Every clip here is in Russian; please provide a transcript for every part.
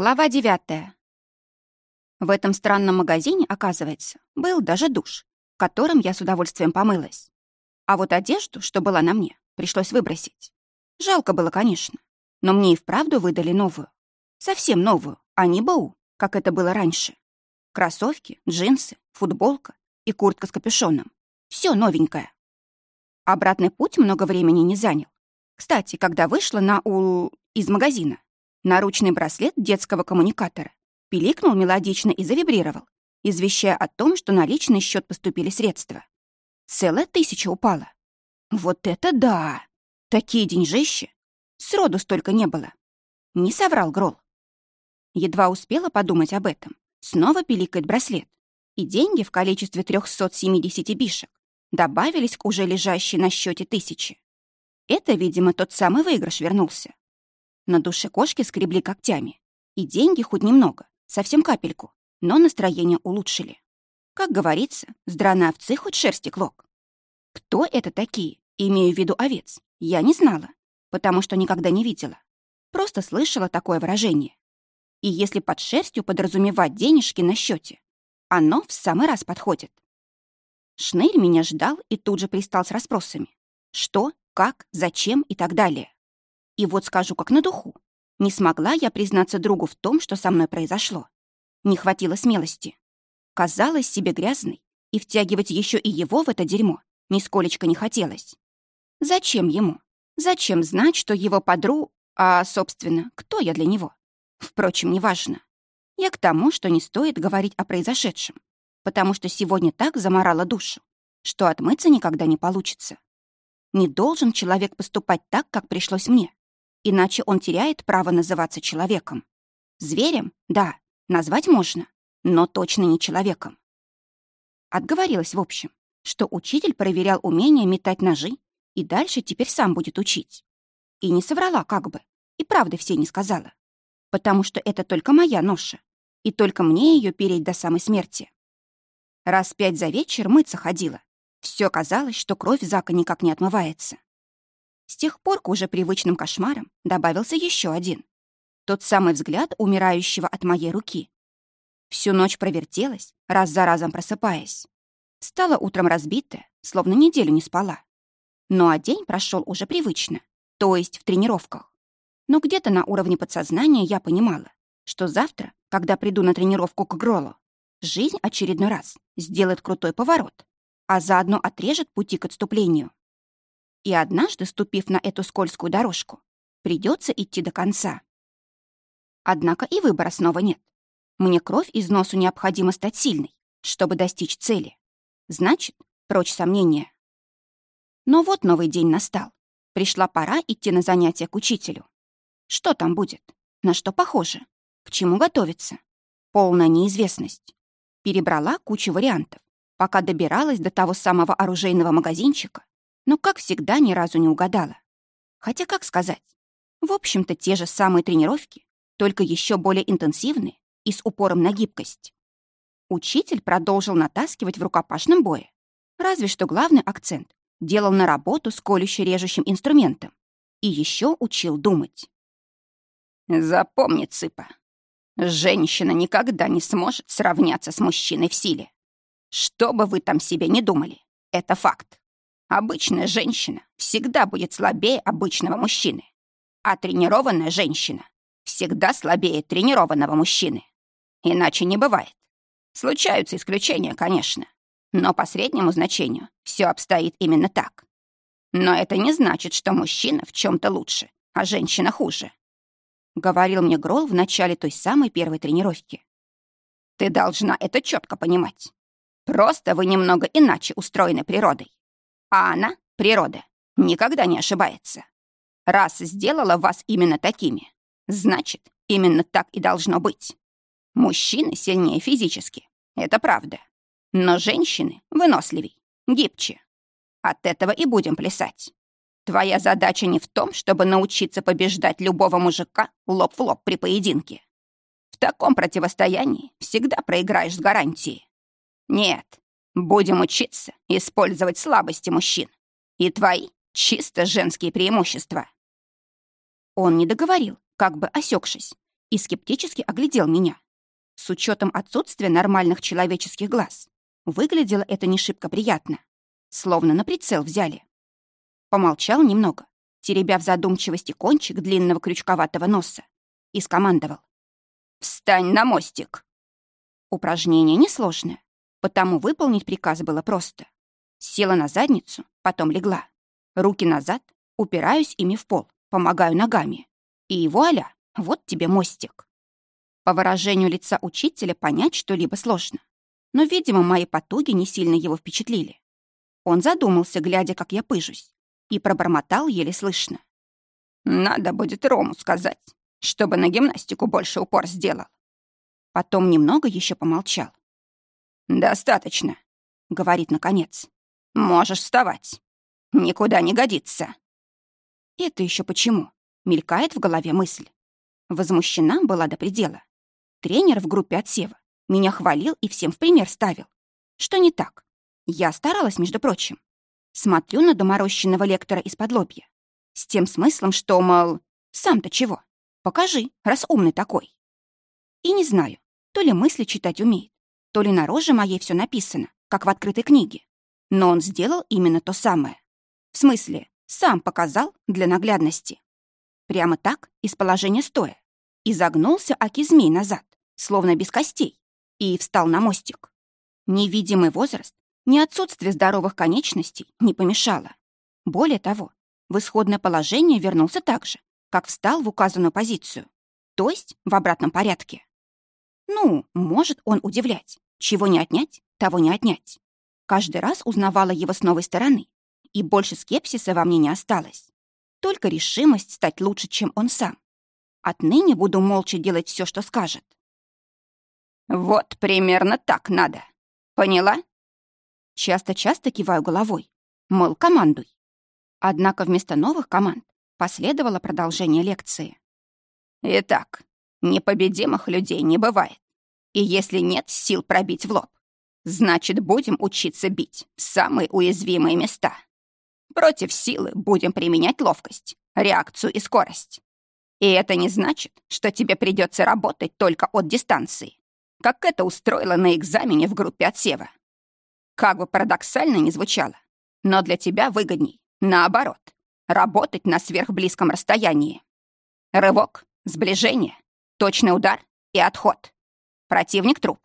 Глава девятая. В этом странном магазине, оказывается, был даже душ, в котором я с удовольствием помылась. А вот одежду, что была на мне, пришлось выбросить. Жалко было, конечно, но мне и вправду выдали новую. Совсем новую, а не БУ, как это было раньше. Кроссовки, джинсы, футболка и куртка с капюшоном. Все новенькое. Обратный путь много времени не занял. Кстати, когда вышла на у... из магазина, Наручный браслет детского коммуникатора пиликнул мелодично и завибрировал, извещая о том, что на личный счет поступили средства. Целая тысяча упала. Вот это да! Такие деньжищи! Сроду столько не было. Не соврал Грол. Едва успела подумать об этом. Снова пиликает браслет. И деньги в количестве 370 бишек добавились к уже лежащей на счете тысячи. Это, видимо, тот самый выигрыш вернулся. На душе кошки скребли когтями. И деньги хоть немного, совсем капельку, но настроение улучшили. Как говорится, с драной овцы хоть шерсти клок. Кто это такие, имею в виду овец, я не знала, потому что никогда не видела. Просто слышала такое выражение. И если под шерстью подразумевать денежки на счете, оно в самый раз подходит. Шнырь меня ждал и тут же пристал с расспросами. Что, как, зачем и так далее. И вот скажу как на духу. Не смогла я признаться другу в том, что со мной произошло. Не хватило смелости. Казалось себе грязной, и втягивать еще и его в это дерьмо нисколечко не хотелось. Зачем ему? Зачем знать, что его подру... А, собственно, кто я для него? Впрочем, неважно. Я к тому, что не стоит говорить о произошедшем, потому что сегодня так заморала душу, что отмыться никогда не получится. Не должен человек поступать так, как пришлось мне. Иначе он теряет право называться человеком. Зверем? Да, назвать можно, но точно не человеком. Отговорилась, в общем, что учитель проверял умение метать ножи и дальше теперь сам будет учить. И не соврала как бы, и правды все не сказала. Потому что это только моя ноша, и только мне ее переть до самой смерти. Раз пять за вечер мыться ходила. Все казалось, что кровь Зака никак не отмывается. С тех пор к уже привычным кошмарам добавился еще один. Тот самый взгляд умирающего от моей руки. Всю ночь провертелась, раз за разом просыпаясь. Стала утром разбитая, словно неделю не спала. Ну а день прошел уже привычно, то есть в тренировках. Но где-то на уровне подсознания я понимала, что завтра, когда приду на тренировку к Гролу, жизнь очередной раз сделает крутой поворот, а заодно отрежет пути к отступлению. И однажды, ступив на эту скользкую дорожку, придется идти до конца. Однако и выбора снова нет. Мне кровь из носу необходимо стать сильной, чтобы достичь цели. Значит, прочь сомнения. Но вот новый день настал. Пришла пора идти на занятия к учителю. Что там будет? На что похоже? К чему готовиться? Полная неизвестность. Перебрала кучу вариантов, пока добиралась до того самого оружейного магазинчика, но, как всегда, ни разу не угадала. Хотя, как сказать, в общем-то, те же самые тренировки, только еще более интенсивные и с упором на гибкость. Учитель продолжил натаскивать в рукопашном бое, разве что главный акцент делал на работу с колюще-режущим инструментом и еще учил думать. «Запомни, Цыпа, женщина никогда не сможет сравняться с мужчиной в силе. Что бы вы там себе не думали, это факт. Обычная женщина всегда будет слабее обычного мужчины, а тренированная женщина всегда слабее тренированного мужчины. Иначе не бывает. Случаются исключения, конечно, но по среднему значению все обстоит именно так. Но это не значит, что мужчина в чем-то лучше, а женщина хуже. Говорил мне Грол в начале той самой первой тренировки. Ты должна это четко понимать. Просто вы немного иначе устроены природой. А она, природа, никогда не ошибается. Раз сделала вас именно такими, значит, именно так и должно быть. Мужчины сильнее физически, это правда. Но женщины выносливей, гибче. От этого и будем плясать. Твоя задача не в том, чтобы научиться побеждать любого мужика лоб в лоб при поединке. В таком противостоянии всегда проиграешь с гарантией. Нет, Будем учиться использовать слабости мужчин и твои чисто женские преимущества». Он не договорил, как бы осекшись, и скептически оглядел меня. С учетом отсутствия нормальных человеческих глаз, выглядело это не шибко приятно. Словно на прицел взяли. Помолчал немного, теребя в задумчивости кончик длинного крючковатого носа, и скомандовал. «Встань на мостик!» Упражнение несложное, потому выполнить приказ было просто. Села на задницу, потом легла. Руки назад, упираюсь ими в пол, помогаю ногами. И вуаля, вот тебе мостик. По выражению лица учителя понять что-либо сложно. Но, видимо, мои потуги не сильно его впечатлили. Он задумался, глядя, как я пыжусь, и пробормотал еле слышно. «Надо будет Рому сказать, чтобы на гимнастику больше упор сделал». Потом немного еще помолчал. «Достаточно», — говорит наконец. «Можешь вставать. Никуда не годится». «Это еще почему?» — мелькает в голове мысль. Возмущена была до предела. Тренер в группе отсева меня хвалил и всем в пример ставил. Что не так? Я старалась, между прочим. Смотрю на доморощенного лектора из-под лобья. С тем смыслом, что, мол, сам-то чего? Покажи, раз умный такой. И не знаю, то ли мысли читать умеет, то ли на роже моей все написано, как в открытой книге. Но он сделал именно то самое. В смысле, сам показал для наглядности. Прямо так, из положения стоя. И загнулся аки змей назад, словно без костей, и встал на мостик. Невидимый возраст, ни отсутствие здоровых конечностей не помешало. Более того, в исходное положение вернулся так же, как встал в указанную позицию, то есть в обратном порядке. Ну, может он удивлять. Чего не отнять, того не отнять. Каждый раз узнавала его с новой стороны, и больше скепсиса во мне не осталось. Только решимость стать лучше, чем он сам. Отныне буду молча делать все, что скажет. Вот примерно так надо. Поняла? Часто-часто киваю головой. Мол, командуй. Однако вместо новых команд последовало продолжение лекции. Итак, непобедимых людей не бывает. И если нет сил пробить в лоб, значит, будем учиться бить в самые уязвимые места. Против силы будем применять ловкость, реакцию и скорость. И это не значит, что тебе придется работать только от дистанции, как это устроило на экзамене в группе отсева. Как бы парадоксально ни звучало, но для тебя выгодней, наоборот, работать на сверхблизком расстоянии. Рывок, сближение, точный удар и отход. Противник труп.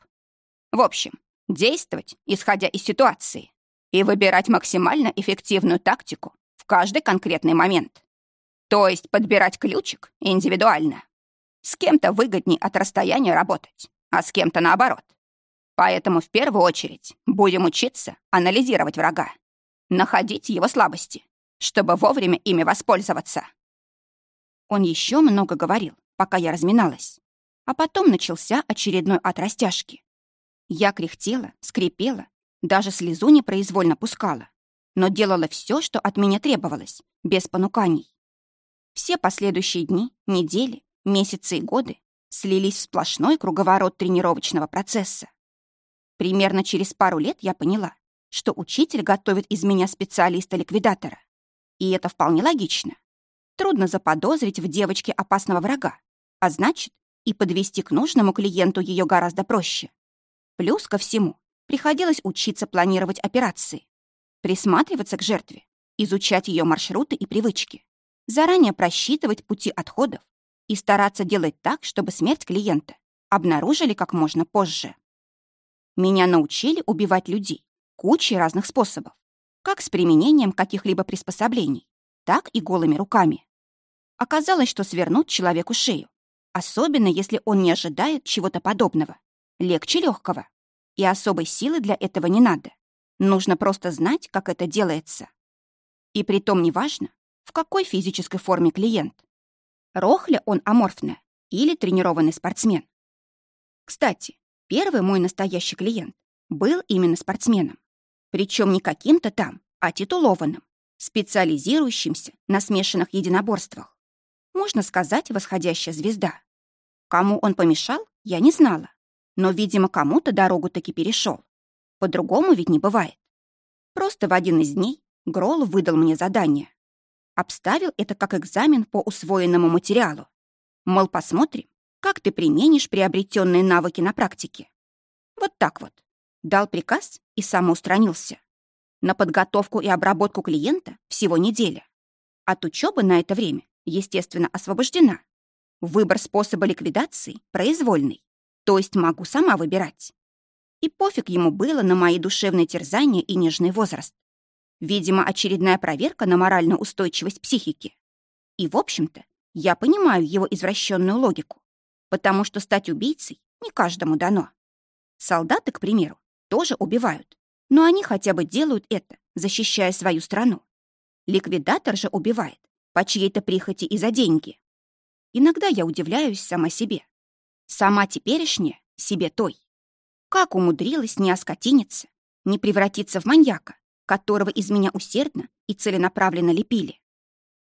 В общем, действовать, исходя из ситуации, и выбирать максимально эффективную тактику в каждый конкретный момент. То есть подбирать ключик индивидуально. С кем-то выгодней от расстояния работать, а с кем-то наоборот. Поэтому в первую очередь будем учиться анализировать врага, находить его слабости, чтобы вовремя ими воспользоваться. Он еще много говорил, пока я разминалась. А потом начался очередной от растяжки. Я кряхтела, скрипела, даже слезу непроизвольно пускала, но делала все, что от меня требовалось, без понуканий. Все последующие дни, недели, месяцы и годы слились в сплошной круговорот тренировочного процесса. Примерно через пару лет я поняла, что учитель готовит из меня специалиста-ликвидатора. И это вполне логично. Трудно заподозрить в девочке опасного врага, а значит, и подвести к нужному клиенту ее гораздо проще. Плюс ко всему, приходилось учиться планировать операции, присматриваться к жертве, изучать ее маршруты и привычки, заранее просчитывать пути отходов и стараться делать так, чтобы смерть клиента обнаружили как можно позже. Меня научили убивать людей кучей разных способов, как с применением каких-либо приспособлений, так и голыми руками. Оказалось, что свернуть человеку шею, особенно если он не ожидает чего-то подобного, легче легкого. И особой силы для этого не надо. Нужно просто знать, как это делается. И при том неважно, в какой физической форме клиент. Рохля он аморфная или тренированный спортсмен. Кстати, первый мой настоящий клиент был именно спортсменом. Причем не каким-то там, а титулованным, специализирующимся на смешанных единоборствах. Можно сказать, восходящая звезда. Кому он помешал, я не знала. Но, видимо, кому-то дорогу таки перешел. По-другому ведь не бывает. Просто в один из дней Грол выдал мне задание. Обставил это как экзамен по усвоенному материалу. Мол, посмотрим, как ты применишь приобретенные навыки на практике. Вот так вот. Дал приказ и самоустранился. На подготовку и обработку клиента всего неделя. От учебы на это время, естественно, освобождена. Выбор способа ликвидации произвольный, то есть могу сама выбирать. И пофиг ему было на мои душевные терзания и нежный возраст. Видимо, очередная проверка на моральную устойчивость психики. И, в общем-то, я понимаю его извращенную логику, потому что стать убийцей не каждому дано. Солдаты, к примеру, тоже убивают, но они хотя бы делают это, защищая свою страну. Ликвидатор же убивает по чьей-то прихоти и за деньги. Иногда я удивляюсь сама себе. Сама теперешняя себе той. Как умудрилась не оскотиниться, не превратиться в маньяка, которого из меня усердно и целенаправленно лепили.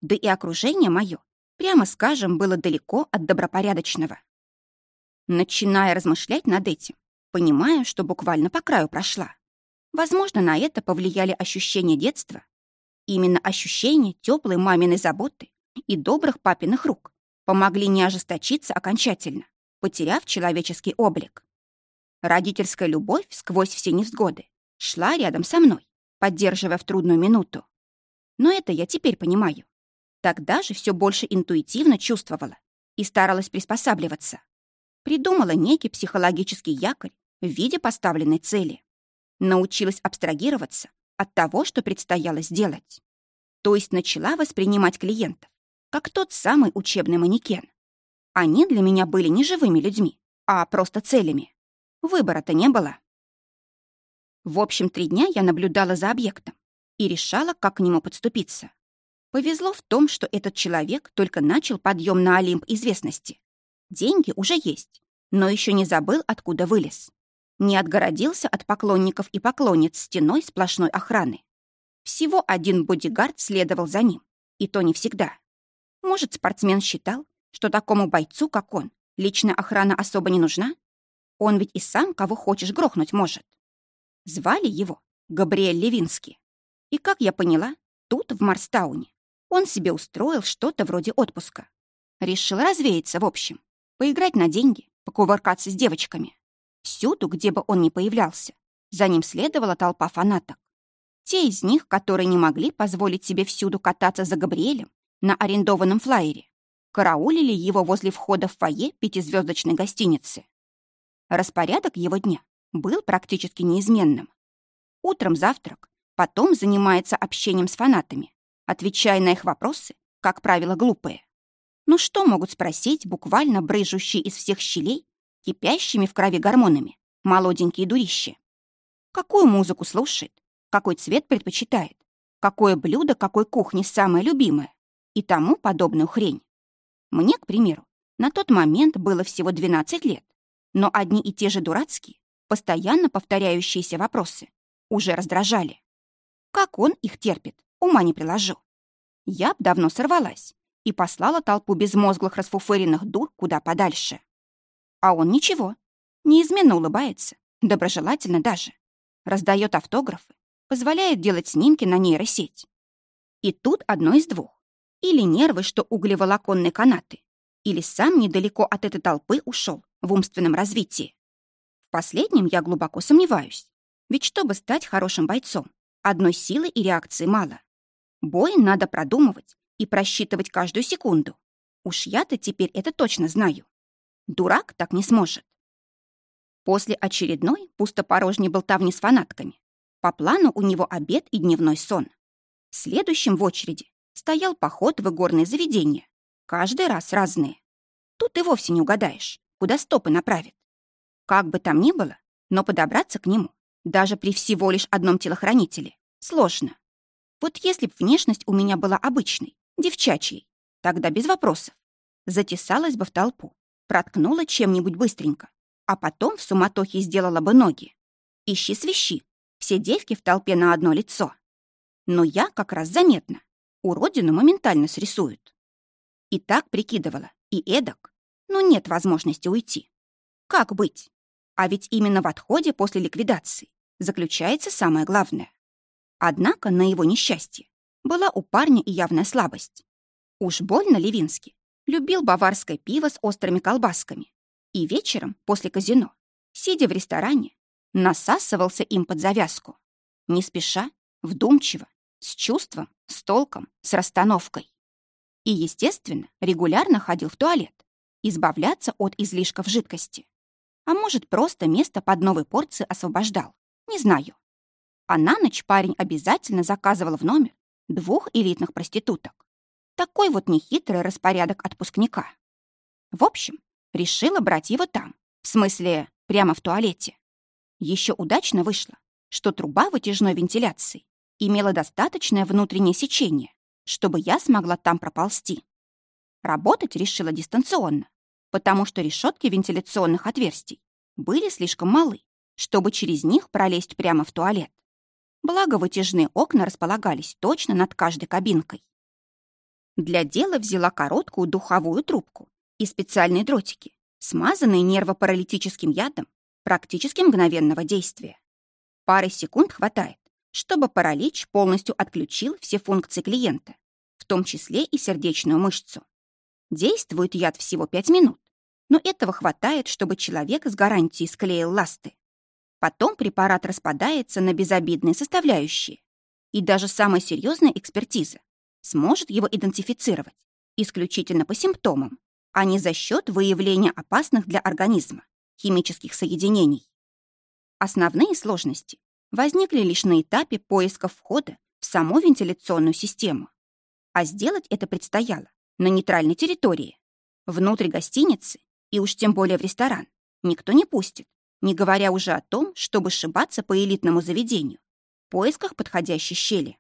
Да и окружение мое, прямо скажем, было далеко от добропорядочного. Начиная размышлять над этим, понимая, что буквально по краю прошла. Возможно, на это повлияли ощущения детства. Именно ощущения теплой маминой заботы и добрых папиных рук помогли не ожесточиться окончательно, потеряв человеческий облик. Родительская любовь сквозь все невзгоды шла рядом со мной, поддерживая в трудную минуту. Но это я теперь понимаю. Тогда же все больше интуитивно чувствовала и старалась приспосабливаться. Придумала некий психологический якорь в виде поставленной цели. Научилась абстрагироваться от того, что предстояло сделать. То есть начала воспринимать клиентов как тот самый учебный манекен. Они для меня были не живыми людьми, а просто целями. Выбора-то не было. В общем, три дня я наблюдала за объектом и решала, как к нему подступиться. Повезло в том, что этот человек только начал подъем на Олимп известности. Деньги уже есть, но еще не забыл, откуда вылез. Не отгородился от поклонников и поклонниц стеной сплошной охраны. Всего один бодигард следовал за ним, и то не всегда. Может, спортсмен считал, что такому бойцу, как он, личная охрана особо не нужна? Он ведь и сам кого хочешь грохнуть может. Звали его Габриэль Левинский. И, как я поняла, тут, в Марстауне, он себе устроил что-то вроде отпуска. Решил развеяться в общем, поиграть на деньги, покувыркаться с девочками. Всюду, где бы он ни появлялся, за ним следовала толпа фанаток. Те из них, которые не могли позволить себе всюду кататься за Габриэлем на арендованном флайере, караулили его возле входа в фойе пятизвездочной гостиницы. Распорядок его дня был практически неизменным. Утром завтрак, потом занимается общением с фанатами, отвечая на их вопросы, как правило, глупые. Ну что могут спросить буквально брыжущие из всех щелей, кипящими в крови гормонами, молоденькие дурищи? Какую музыку слушает, какой цвет предпочитает, какое блюдо какой кухни самое любимое и тому подобную хрень. Мне, к примеру, на тот момент было всего 12 лет, но одни и те же дурацкие, Постоянно повторяющиеся вопросы уже раздражали. Как он их терпит, ума не приложу. Я б давно сорвалась и послала толпу безмозглых расфуфыренных дур куда подальше. А он ничего, неизменно улыбается, доброжелательно даже. Раздает автографы, позволяет делать снимки на нейросеть. И тут одно из двух. Или нервы, что углеволоконные канаты, или сам недалеко от этой толпы ушел в умственном развитии последнем я глубоко сомневаюсь. Ведь чтобы стать хорошим бойцом, одной силы и реакции мало. Бой надо продумывать и просчитывать каждую секунду. Уж я-то теперь это точно знаю. Дурак так не сможет. После очередной пустопорожней болтовни с фанатками по плану у него обед и дневной сон. Следующим в очереди стоял поход в игорные заведения. Каждый раз разные. Тут и вовсе не угадаешь, куда стопы направит. Как бы там ни было, но подобраться к нему, даже при всего лишь одном телохранителе, сложно. Вот если б внешность у меня была обычной, девчачьей, тогда без вопросов. Затесалась бы в толпу, проткнула чем-нибудь быстренько, а потом в суматохе сделала бы ноги. Ищи свищи, все девки в толпе на одно лицо. Но я как раз заметно, уродину моментально срисуют. И так прикидывала, и эдак, но нет возможности уйти. Как быть? А ведь именно в отходе после ликвидации заключается самое главное. Однако на его несчастье была у парня и явная слабость. Уж больно Левинский любил баварское пиво с острыми колбасками И вечером, после казино, сидя в ресторане, насасывался им под завязку. Не спеша, вдумчиво, с чувством, с толком, с расстановкой. И, естественно, регулярно ходил в туалет, избавляться от излишков жидкости. А может, просто место под новой порции освобождал. Не знаю. А на ночь парень обязательно заказывал в номер двух элитных проституток. Такой вот нехитрый распорядок отпускника. В общем, решила брать его там, в смысле, прямо в туалете. Еще удачно вышло, что труба вытяжной вентиляции имела достаточное внутреннее сечение, чтобы я смогла там проползти. Работать решила дистанционно, потому что решетки вентиляционных отверстий были слишком малы, чтобы через них пролезть прямо в туалет. Благо, вытяжные окна располагались точно над каждой кабинкой. Для дела взяла короткую духовую трубку и специальные дротики, смазанные нервопаралитическим ядом практически мгновенного действия. Пары секунд хватает, чтобы паралич полностью отключил все функции клиента, в том числе и сердечную мышцу. Действует яд всего 5 минут, но этого хватает, чтобы человек с гарантией склеил ласты. Потом препарат распадается на безобидные составляющие, и даже самая серьезная экспертиза сможет его идентифицировать исключительно по симптомам, а не за счет выявления опасных для организма химических соединений. Основные сложности возникли лишь на этапе поиска входа в саму вентиляционную систему. А сделать это предстояло на нейтральной территории. Внутрь гостиницы, и уж тем более в ресторан, никто не пустит, не говоря уже о том, чтобы сшибаться по элитному заведению в поисках подходящей щели.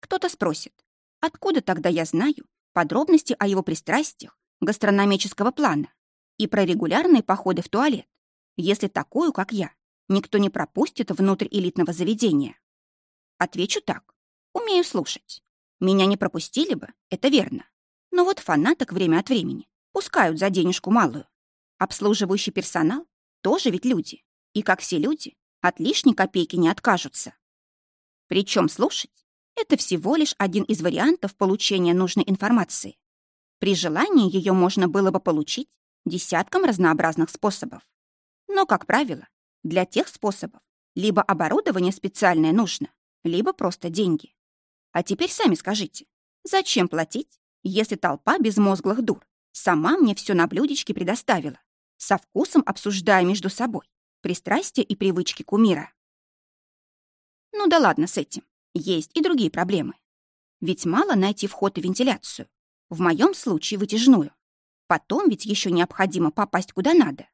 Кто-то спросит, откуда тогда я знаю подробности о его пристрастиях гастрономического плана и про регулярные походы в туалет, если такую, как я, никто не пропустит внутрь элитного заведения? Отвечу так. Умею слушать. Меня не пропустили бы, это верно. Но вот фанаток время от времени пускают за денежку малую. Обслуживающий персонал тоже ведь люди. И, как все люди, от лишней копейки не откажутся. Причем слушать — это всего лишь один из вариантов получения нужной информации. При желании ее можно было бы получить десятком разнообразных способов. Но, как правило, для тех способов либо оборудование специальное нужно, либо просто деньги. А теперь сами скажите, зачем платить, если толпа безмозглых дур сама мне все на блюдечке предоставила, со вкусом обсуждая между собой пристрастия и привычки кумира? Ну да ладно с этим. Есть и другие проблемы. Ведь мало найти вход и вентиляцию. В моем случае вытяжную. Потом ведь еще необходимо попасть куда надо.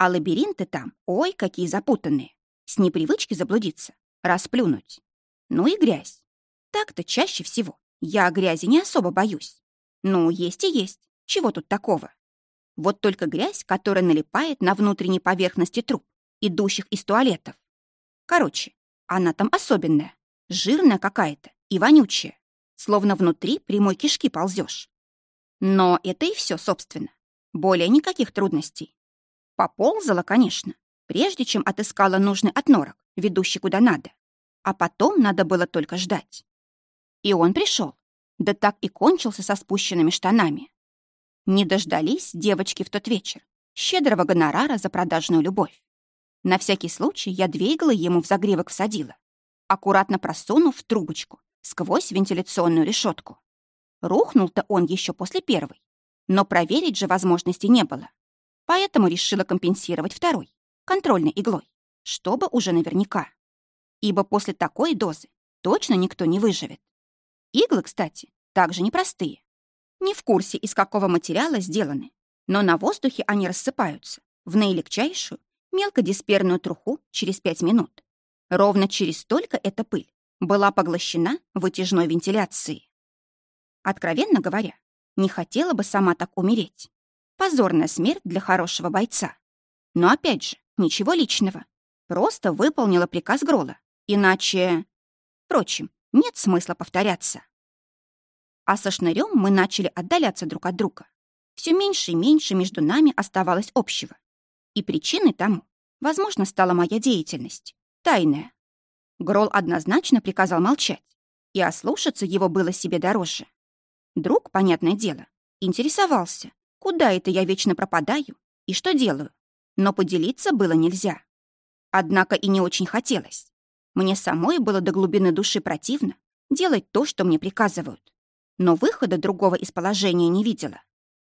А лабиринты там, ой, какие запутанные. С непривычки заблудиться, расплюнуть. Ну и грязь. Так-то чаще всего я грязи не особо боюсь. Ну, есть и есть. Чего тут такого? Вот только грязь, которая налипает на внутренней поверхности труб, идущих из туалетов. Короче, она там особенная, жирная какая-то и вонючая, словно внутри прямой кишки ползешь. Но это и все, собственно. Более никаких трудностей. Поползала, конечно, прежде чем отыскала нужный отнорок, ведущий куда надо. А потом надо было только ждать. И он пришел. Да так и кончился со спущенными штанами. Не дождались девочки в тот вечер щедрого гонорара за продажную любовь. На всякий случай я двигала ему в загривок всадила, аккуратно просунув в трубочку сквозь вентиляционную решетку. Рухнул-то он еще после первой, но проверить же возможности не было. Поэтому решила компенсировать второй, контрольной иглой, чтобы уже наверняка. Ибо после такой дозы точно никто не выживет. Иглы, кстати, также непростые. Не в курсе, из какого материала сделаны, но на воздухе они рассыпаются в наилегчайшую, мелкодисперную труху через пять минут. Ровно через столько эта пыль была поглощена вытяжной вентиляцией. Откровенно говоря, не хотела бы сама так умереть. Позорная смерть для хорошего бойца. Но опять же, ничего личного. Просто выполнила приказ Грола. Иначе... Впрочем, нет смысла повторяться. А со шнырем мы начали отдаляться друг от друга. Все меньше и меньше между нами оставалось общего. И причиной тому, возможно, стала моя деятельность. Тайная. Грол однозначно приказал молчать, и ослушаться его было себе дороже. Друг, понятное дело, интересовался, куда это я вечно пропадаю и что делаю, но поделиться было нельзя. Однако и не очень хотелось. Мне самой было до глубины души противно делать то, что мне приказывают. Но выхода другого из положения не видела.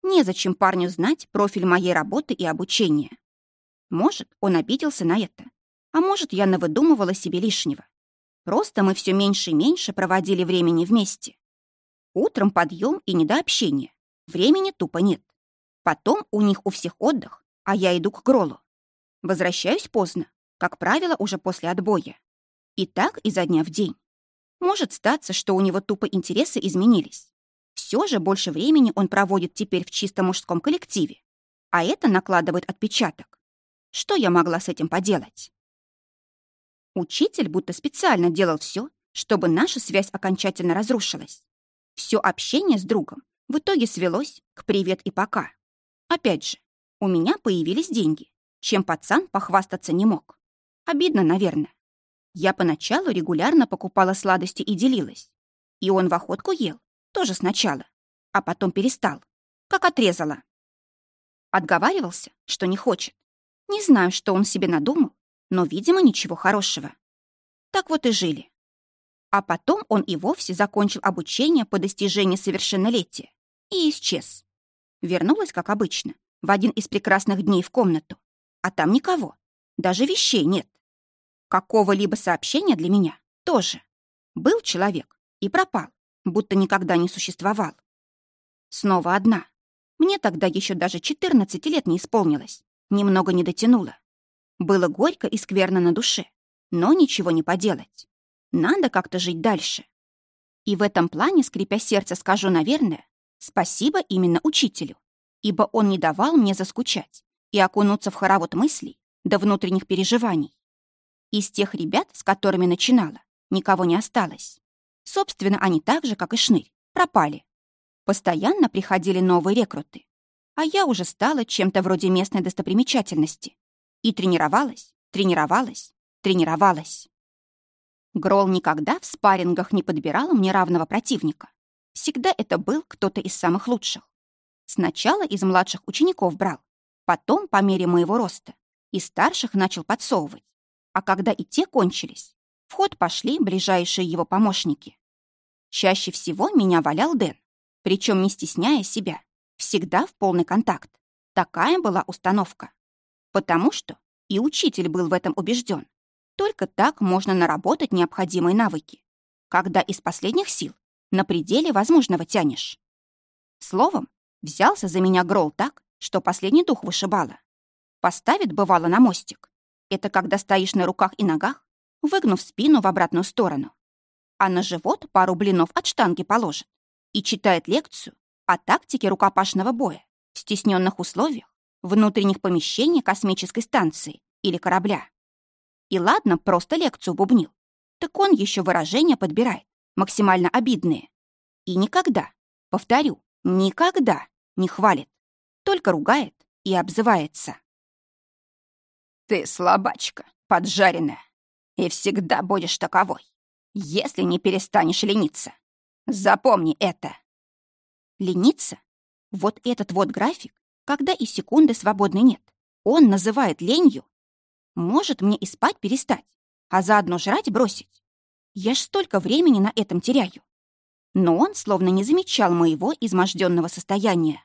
Незачем парню знать профиль моей работы и обучения. Может, он обиделся на это, а может, я навыдумывала себе лишнего. Просто мы все меньше и меньше проводили времени вместе. Утром подъем и не до общения. Времени тупо нет. Потом у них у всех отдых, а я иду к Гролу. Возвращаюсь поздно, как правило, уже после отбоя. И так изо дня в день. Может статься, что у него тупо интересы изменились. Все же больше времени он проводит теперь в чисто мужском коллективе. А это накладывает отпечаток. Что я могла с этим поделать? Учитель будто специально делал все, чтобы наша связь окончательно разрушилась. Все общение с другом в итоге свелось к «привет» и «пока». Опять же, у меня появились деньги, чем пацан похвастаться не мог. Обидно, наверное. Я поначалу регулярно покупала сладости и делилась. И он в охотку ел, тоже сначала, а потом перестал, как отрезала. Отговаривался, что не хочет. Не знаю, что он себе надумал, но, видимо, ничего хорошего. Так вот и жили. А потом он и вовсе закончил обучение по достижении совершеннолетия и исчез. Вернулась, как обычно, в один из прекрасных дней в комнату. А там никого, даже вещей нет. Какого-либо сообщения для меня тоже. Был человек и пропал, будто никогда не существовал. Снова одна. Мне тогда еще даже 14 лет не исполнилось. Немного не дотянула. Было горько и скверно на душе, но ничего не поделать. Надо как-то жить дальше. И в этом плане, скрипя сердце, скажу, наверное, спасибо именно учителю, ибо он не давал мне заскучать и окунуться в хоровод мыслей до внутренних переживаний. Из тех ребят, с которыми начинала, никого не осталось. Собственно, они так же, как и Шнырь, пропали. Постоянно приходили новые рекруты. А я уже стала чем-то вроде местной достопримечательности. И тренировалась, тренировалась, тренировалась. Грол никогда в спаррингах не подбирал мне равного противника. Всегда это был кто-то из самых лучших. Сначала из младших учеников брал, потом, по мере моего роста, и старших начал подсовывать. А когда и те кончились, в ход пошли ближайшие его помощники. Чаще всего меня валял Дэн, причем не стесняя себя, всегда в полный контакт. Такая была установка. Потому что и учитель был в этом убежден. Только так можно наработать необходимые навыки, когда из последних сил на пределе возможного тянешь. Словом, взялся за меня Грол так, что последний дух вышибало. Поставит, бывало, на мостик. Это когда стоишь на руках и ногах, выгнув спину в обратную сторону. А на живот пару блинов от штанги положит и читает лекцию о тактике рукопашного боя в стесненных условиях внутренних помещений космической станции или корабля. И ладно, просто лекцию бубнил. Так он еще выражения подбирает, максимально обидные. И никогда, повторю, никогда не хвалит, только ругает и обзывается. «Ты слабачка, поджаренная, и всегда будешь таковой, если не перестанешь лениться. Запомни это. Лениться? Вот этот вот график, когда и секунды свободной нет, он называет ленью. Может мне и спать перестать, а заодно жрать бросить. Я ж столько времени на этом теряю. Но он словно не замечал моего изможденного состояния.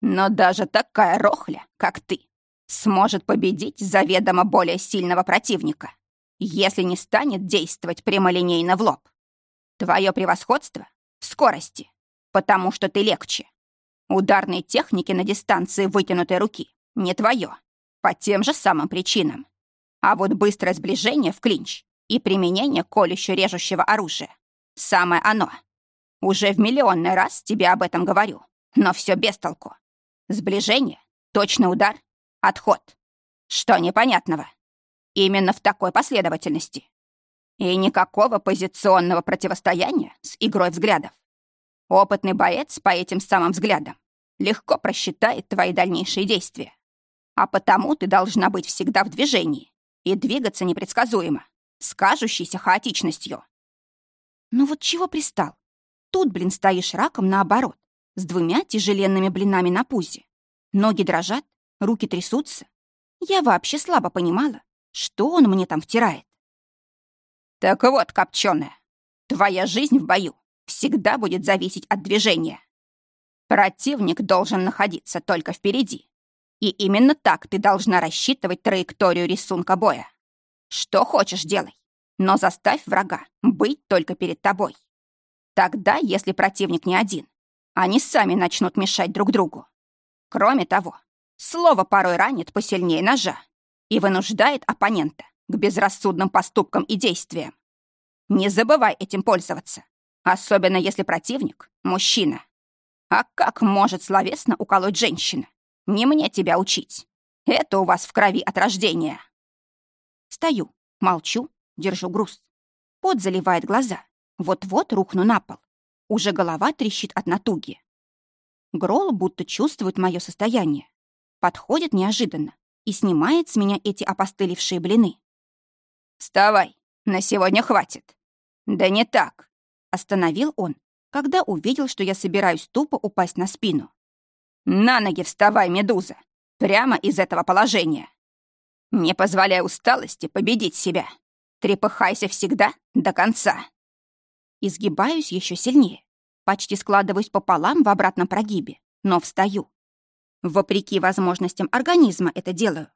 Но даже такая рохля, как ты, сможет победить заведомо более сильного противника если не станет действовать прямолинейно в лоб. Твое превосходство в скорости, потому что ты легче. Ударные техники на дистанции вытянутой руки не твое, по тем же самым причинам. А вот быстрое сближение в клинч и применение колюще-режущего оружия — самое оно. Уже в миллионный раз тебе об этом говорю, но все без толку. Сближение, точный удар, отход. Что непонятного? Именно в такой последовательности. И никакого позиционного противостояния с игрой взглядов. Опытный боец по этим самым взглядам легко просчитает твои дальнейшие действия. А потому ты должна быть всегда в движении и двигаться непредсказуемо, с кажущейся хаотичностью. Ну вот чего пристал? Тут, блин, стоишь раком наоборот, с двумя тяжеленными блинами на пузе. Ноги дрожат, руки трясутся. Я вообще слабо понимала, что он мне там втирает. Так вот, копченая, твоя жизнь в бою всегда будет зависеть от движения. Противник должен находиться только впереди. И именно так ты должна рассчитывать траекторию рисунка боя. Что хочешь, делай, но заставь врага быть только перед тобой. Тогда, если противник не один, они сами начнут мешать друг другу. Кроме того, слово порой ранит посильнее ножа и вынуждает оппонента к безрассудным поступкам и действиям. Не забывай этим пользоваться, особенно если противник — мужчина. А как может словесно уколоть женщина? Не мне тебя учить. Это у вас в крови от рождения. Стою, молчу, держу груз. Пот заливает глаза. Вот-вот рухну на пол. Уже голова трещит от натуги. Грол будто чувствует мое состояние. Подходит неожиданно и снимает с меня эти опостылевшие блины. «Вставай, на сегодня хватит». «Да не так», — остановил он, когда увидел, что я собираюсь тупо упасть на спину. «На ноги вставай, медуза! Прямо из этого положения! Не позволяй усталости победить себя! Трепыхайся всегда до конца!» Изгибаюсь еще сильнее, почти складываюсь пополам в обратном прогибе, но встаю. Вопреки возможностям организма это делаю.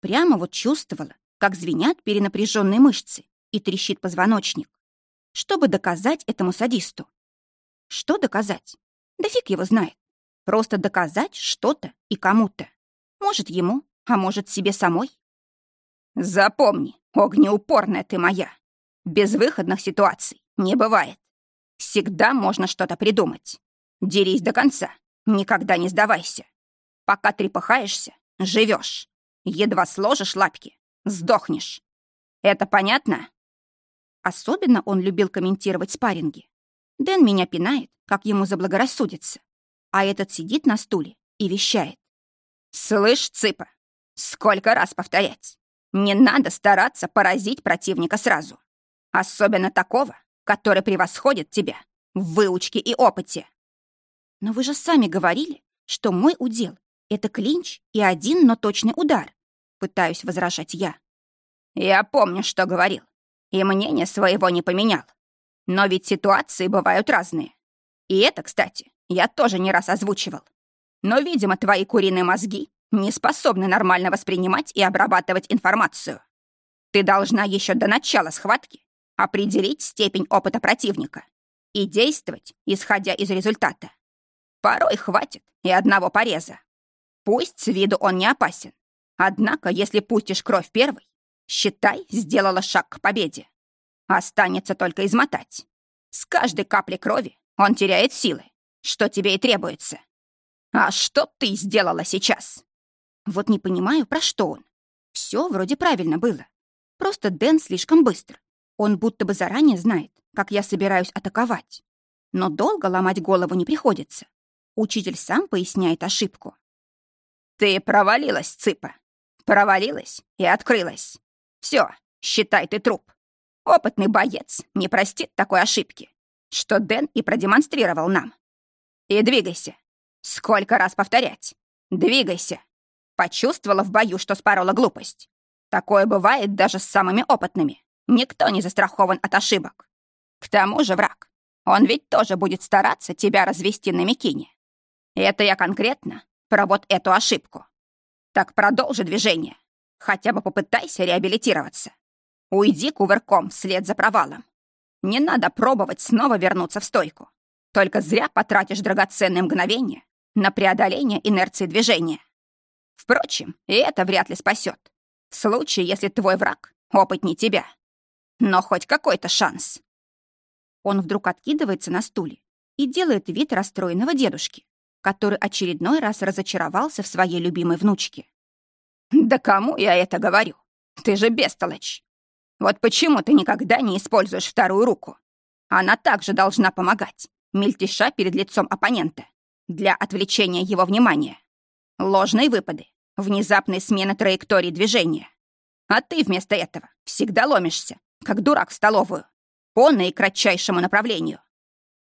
Прямо вот чувствовала, как звенят перенапряженные мышцы и трещит позвоночник. Чтобы доказать этому садисту. Что доказать? Да фиг его знает. Просто доказать что-то и кому-то. Может, ему, а может, себе самой. Запомни, огнеупорная ты моя. Безвыходных ситуаций не бывает. Всегда можно что-то придумать. Дерись до конца, никогда не сдавайся. Пока трепыхаешься, живешь. Едва сложишь лапки, сдохнешь. Это понятно? Особенно он любил комментировать спарринги. Дэн меня пинает, как ему заблагорассудится. А этот сидит на стуле и вещает. «Слышь, цыпа, сколько раз повторять? Не надо стараться поразить противника сразу. Особенно такого, который превосходит тебя в выучке и опыте». «Но вы же сами говорили, что мой удел — это клинч и один, но точный удар», — пытаюсь возражать я. «Я помню, что говорил, и мнение своего не поменял. Но ведь ситуации бывают разные. И это, кстати, я тоже не раз озвучивал. Но, видимо, твои куриные мозги не способны нормально воспринимать и обрабатывать информацию. Ты должна еще до начала схватки определить степень опыта противника и действовать, исходя из результата. Порой хватит и одного пореза. Пусть с виду он не опасен. Однако, если пустишь кровь первой, считай, сделала шаг к победе. Останется только измотать. С каждой капли крови он теряет силы, что тебе и требуется. А что ты сделала сейчас? Вот не понимаю, про что он. Все вроде правильно было. Просто Дэн слишком быстро. Он будто бы заранее знает, как я собираюсь атаковать. Но долго ломать голову не приходится. Учитель сам поясняет ошибку. Ты провалилась, цыпа. Провалилась и открылась. Все, считай ты труп. Опытный боец не простит такой ошибки, что Дэн и продемонстрировал нам. И двигайся. Сколько раз повторять? Двигайся. Почувствовала в бою, что спорола глупость. Такое бывает даже с самыми опытными. Никто не застрахован от ошибок. К тому же враг. Он ведь тоже будет стараться тебя развести на Микине. Это я конкретно про вот эту ошибку. Так продолжи движение. Хотя бы попытайся реабилитироваться. Уйди кувырком вслед за провалом. Не надо пробовать снова вернуться в стойку. Только зря потратишь драгоценные мгновения на преодоление инерции движения. Впрочем, и это вряд ли спасет. В случае, если твой враг опытнее тебя. Но хоть какой-то шанс. Он вдруг откидывается на стуле и делает вид расстроенного дедушки, который очередной раз разочаровался в своей любимой внучке. «Да кому я это говорю? Ты же бестолочь. Вот почему ты никогда не используешь вторую руку? Она также должна помогать, мельтеша перед лицом оппонента, для отвлечения его внимания. Ложные выпады, внезапные смены траектории движения. А ты вместо этого всегда ломишься, как дурак в столовую, по наикратчайшему направлению.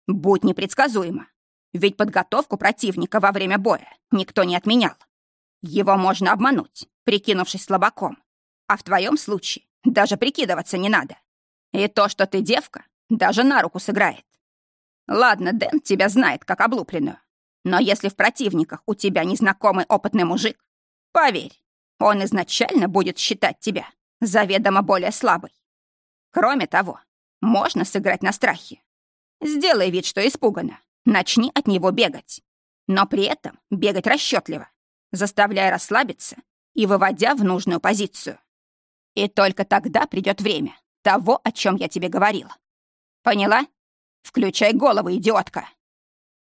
Будь непредсказуемо, ведь подготовку противника во время боя никто не отменял. Его можно обмануть, прикинувшись слабаком. А в твоем случае даже прикидываться не надо. И то, что ты девка, даже на руку сыграет. Ладно, Дэн тебя знает как облупленную. Но если в противниках у тебя незнакомый опытный мужик, поверь, он изначально будет считать тебя заведомо более слабой. Кроме того, можно сыграть на страхе. Сделай вид, что испугана. Начни от него бегать. Но при этом бегать расчетливо, заставляя расслабиться и выводя в нужную позицию. И только тогда придет время того, о чем я тебе говорила. Поняла? Включай голову, идиотка!»